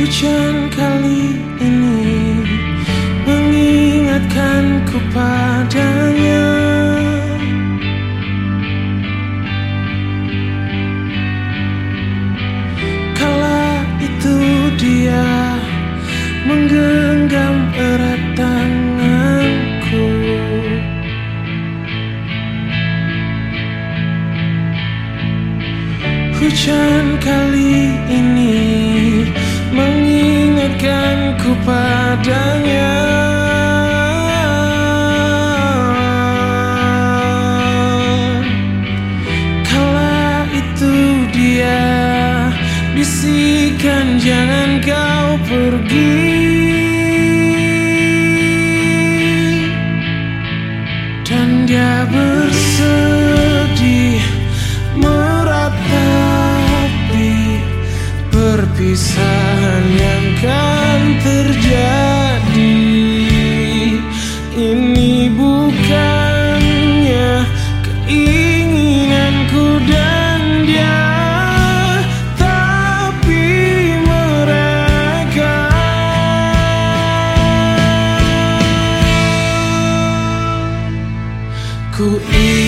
Hujan kali ini mengingatkanku padanya. Kala itu dia menggenggam erat tanganku. Hujan kali ini mengingatkanku padanya Kala itu dia bisikan jangan kau pergi. Dan dia bersedih 故意。